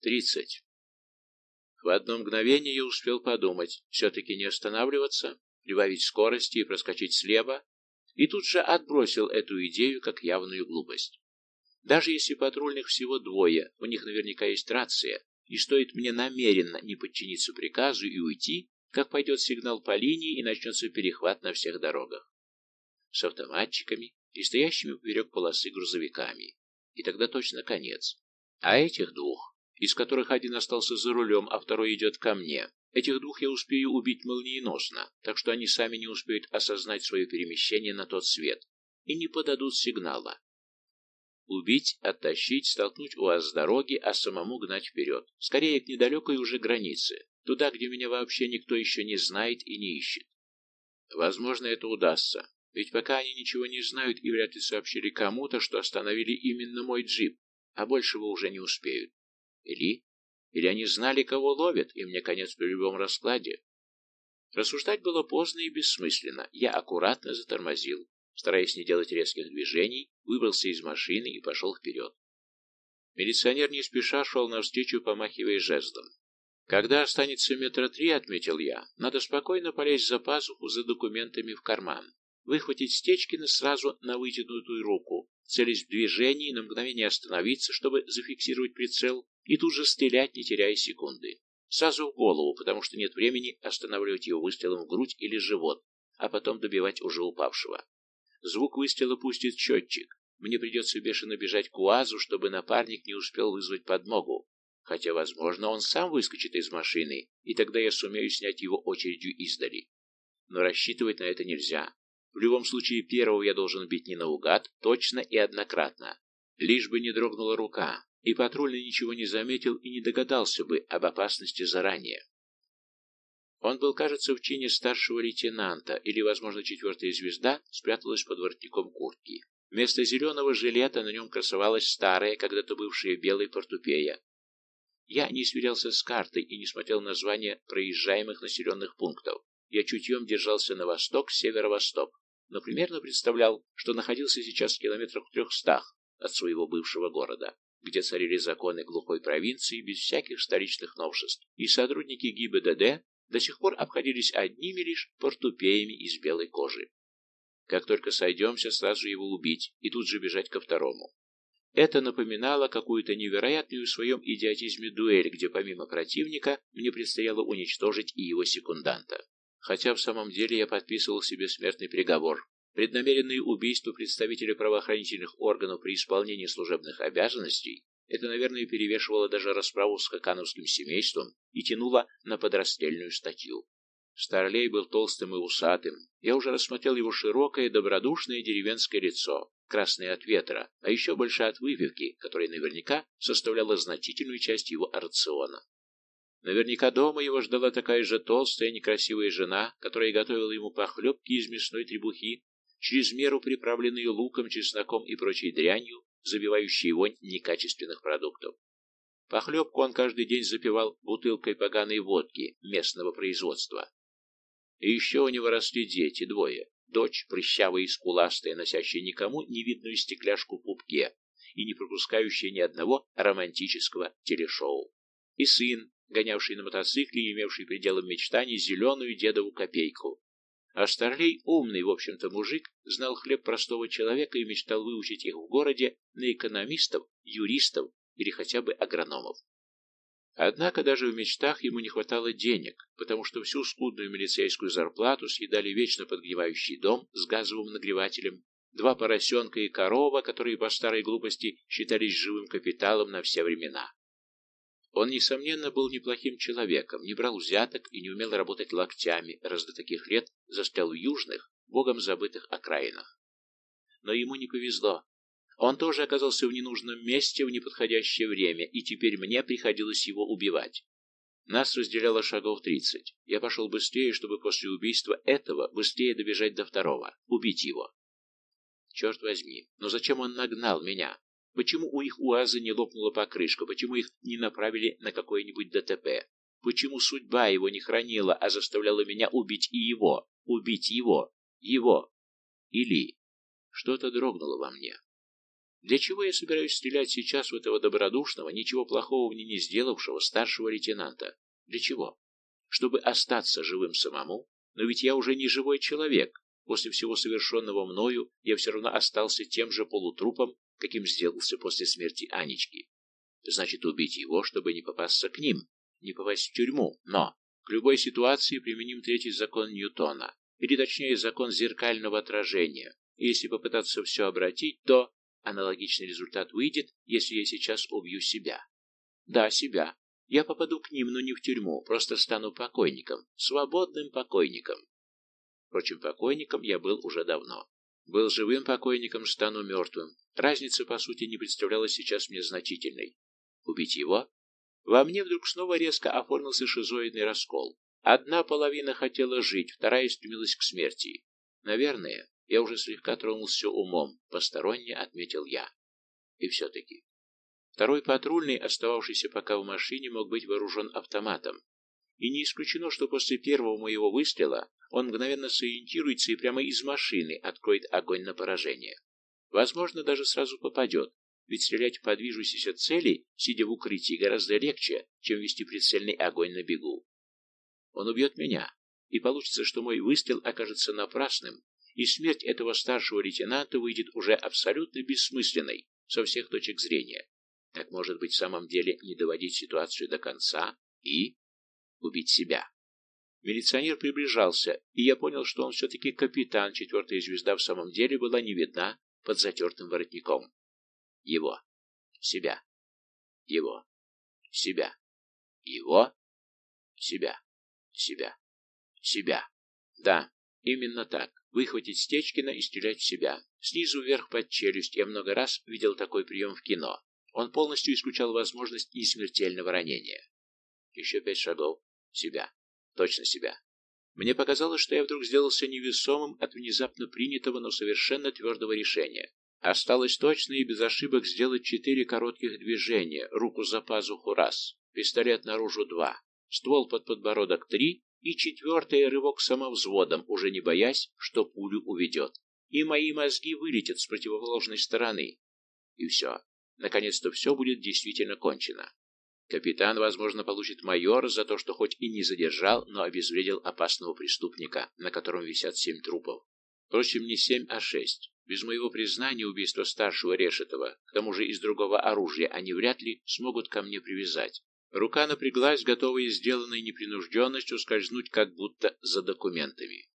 Тридцать. В одно мгновение я успел подумать, все-таки не останавливаться, прибавить скорости и проскочить слева, и тут же отбросил эту идею как явную глупость. Даже если патрульных всего двое, у них наверняка есть рация, и стоит мне намеренно не подчиниться приказу и уйти, как пойдет сигнал по линии и начнется перехват на всех дорогах. С автоматчиками и стоящими поперек полосы грузовиками. И тогда точно конец. А этих двух, из которых один остался за рулем, а второй идет ко мне, этих двух я успею убить молниеносно, так что они сами не успеют осознать свое перемещение на тот свет и не подадут сигнала. Убить, оттащить, столкнуть УАЗ с дороги, а самому гнать вперед. Скорее к недалекой уже границе, туда, где меня вообще никто еще не знает и не ищет. Возможно, это удастся, ведь пока они ничего не знают и вряд ли сообщили кому-то, что остановили именно мой джип, а большего уже не успеют. Или... Или они знали, кого ловят, и мне конец при любом раскладе. Рассуждать было поздно и бессмысленно. Я аккуратно затормозил, стараясь не делать резких движений, выбрался из машины и пошел вперед. Милиционер не спеша шел навстречу, помахивая жестом. Когда останется метра три, отметил я, надо спокойно полезть за пазуху за документами в карман, выхватить Стечкина сразу на вытянутую руку, целясь в движении, на мгновение остановиться, чтобы зафиксировать прицел, и тут же стрелять, не теряя секунды. Сразу в голову, потому что нет времени останавливать его выстрелом в грудь или живот, а потом добивать уже упавшего. Звук выстрела пустит счетчик. Мне придется бешено бежать к УАЗу, чтобы напарник не успел вызвать подмогу. Хотя, возможно, он сам выскочит из машины, и тогда я сумею снять его очередью издали. Но рассчитывать на это нельзя. В любом случае, первого я должен бить не наугад, точно и однократно. Лишь бы не дрогнула рука, и патрульный ничего не заметил и не догадался бы об опасности заранее. Он был, кажется, в чине старшего лейтенанта, или, возможно, четвертая звезда спряталась под воротником куртки. Вместо зеленого жилета на нем красовалась старая, когда-то бывшая белая портупея. Я не сверялся с картой и не смотрел названия проезжаемых населенных пунктов. Я чутьем держался на восток, северо-восток но примерно представлял, что находился сейчас в километрах трехстах от своего бывшего города, где царили законы глухой провинции без всяких столичных новшеств, и сотрудники ГИБДД до сих пор обходились одними лишь портупеями из белой кожи. Как только сойдемся, сразу его убить и тут же бежать ко второму. Это напоминало какую-то невероятную в своем идиотизме дуэль, где помимо противника мне предстояло уничтожить и его секунданта. Хотя в самом деле я подписывал себе смертный приговор. Преднамеренное убийство представителя правоохранительных органов при исполнении служебных обязанностей это, наверное, перевешивало даже расправу с хакановским семейством и тянуло на подрастельную статью. Старлей был толстым и усатым. Я уже рассмотрел его широкое, добродушное деревенское лицо, красное от ветра, а еще больше от выпивки, которая наверняка составляла значительную часть его рациона. Наверняка дома его ждала такая же толстая, некрасивая жена, которая готовила ему похлебки из мясной требухи, через меру приправленные луком, чесноком и прочей дрянью, забивающие вонь некачественных продуктов. Похлебку он каждый день запивал бутылкой поганой водки местного производства. И еще у него росли дети, двое. Дочь, прыщавая и скуластая, носящая никому невидную стекляшку в пупке и не пропускающая ни одного романтического телешоу. И сын, гонявший на мотоцикле и имевший пределом мечтаний зеленую дедову копейку. А Старлей, умный, в общем-то, мужик, знал хлеб простого человека и мечтал выучить их в городе на экономистов, юристов или хотя бы агрономов. Однако даже в мечтах ему не хватало денег, потому что всю скудную милицейскую зарплату съедали вечно подгнивающий дом с газовым нагревателем, два поросенка и корова, которые по старой глупости считались живым капиталом на все времена. Он, несомненно, был неплохим человеком, не брал взяток и не умел работать локтями, раз до таких лет застрял в южных, богом забытых окраинах. Но ему не повезло. Он тоже оказался в ненужном месте в неподходящее время, и теперь мне приходилось его убивать. Нас разделяло шагов тридцать. Я пошел быстрее, чтобы после убийства этого быстрее добежать до второго, убить его. Черт возьми, но зачем он нагнал меня? Почему у их УАЗа не лопнула покрышка? Почему их не направили на какое-нибудь ДТП? Почему судьба его не хранила, а заставляла меня убить и его? Убить его? Его? Или... Что-то дрогнуло во мне. Для чего я собираюсь стрелять сейчас в этого добродушного, ничего плохого мне не сделавшего старшего лейтенанта? Для чего? Чтобы остаться живым самому? Но ведь я уже не живой человек. После всего совершенного мною я все равно остался тем же полутрупом, каким сделался после смерти Анечки. Значит, убить его, чтобы не попасться к ним, не попасть в тюрьму. Но к любой ситуации применим третий закон Ньютона, или точнее закон зеркального отражения. Если попытаться все обратить, то Аналогичный результат выйдет, если я сейчас убью себя. Да, себя. Я попаду к ним, но не в тюрьму, просто стану покойником, свободным покойником. Впрочем, покойником я был уже давно. Был живым покойником, стану мертвым. Разница, по сути, не представлялась сейчас мне значительной. Убить его? Во мне вдруг снова резко оформился шизоидный раскол. Одна половина хотела жить, вторая стремилась к смерти. Наверное, я уже слегка тронулся умом, посторонне отметил я. И все-таки. Второй патрульный, остававшийся пока в машине, мог быть вооружен автоматом. И не исключено, что после первого моего выстрела он мгновенно сориентируется и прямо из машины откроет огонь на поражение. Возможно, даже сразу попадет, ведь стрелять по движущейся цели, сидя в укрытии, гораздо легче, чем вести прицельный огонь на бегу. Он убьет меня, и получится, что мой выстрел окажется напрасным, и смерть этого старшего лейтенанта выйдет уже абсолютно бессмысленной со всех точек зрения. Так может быть в самом деле не доводить ситуацию до конца и убить себя. Милиционер приближался, и я понял, что он все-таки капитан, четвертая звезда в самом деле была не видна под затертым воротником. Его. Себя. Его. Себя. Его. Себя. Себя. Себя. Да, именно так. Выхватить Стечкина и стрелять в себя. Снизу вверх под челюсть. Я много раз видел такой прием в кино. Он полностью исключал возможность несмертельного ранения. Еще пять шагов. Себя. Точно себя. Мне показалось, что я вдруг сделался невесомым от внезапно принятого, но совершенно твердого решения. Осталось точно и без ошибок сделать четыре коротких движения. Руку за пазуху раз. Пистолет наружу два. Ствол под подбородок три и четвертый рывок самовзводом, уже не боясь, что пулю уведет. И мои мозги вылетят с противоположной стороны. И все. Наконец-то все будет действительно кончено. Капитан, возможно, получит майор за то, что хоть и не задержал, но обезвредил опасного преступника, на котором висят семь трупов. Впрочем, не семь, а шесть. Без моего признания убийство старшего Решетова, к тому же из другого оружия, они вряд ли смогут ко мне привязать. Рука напряглась, готовая сделанной непринужденностью скользнуть как будто за документами.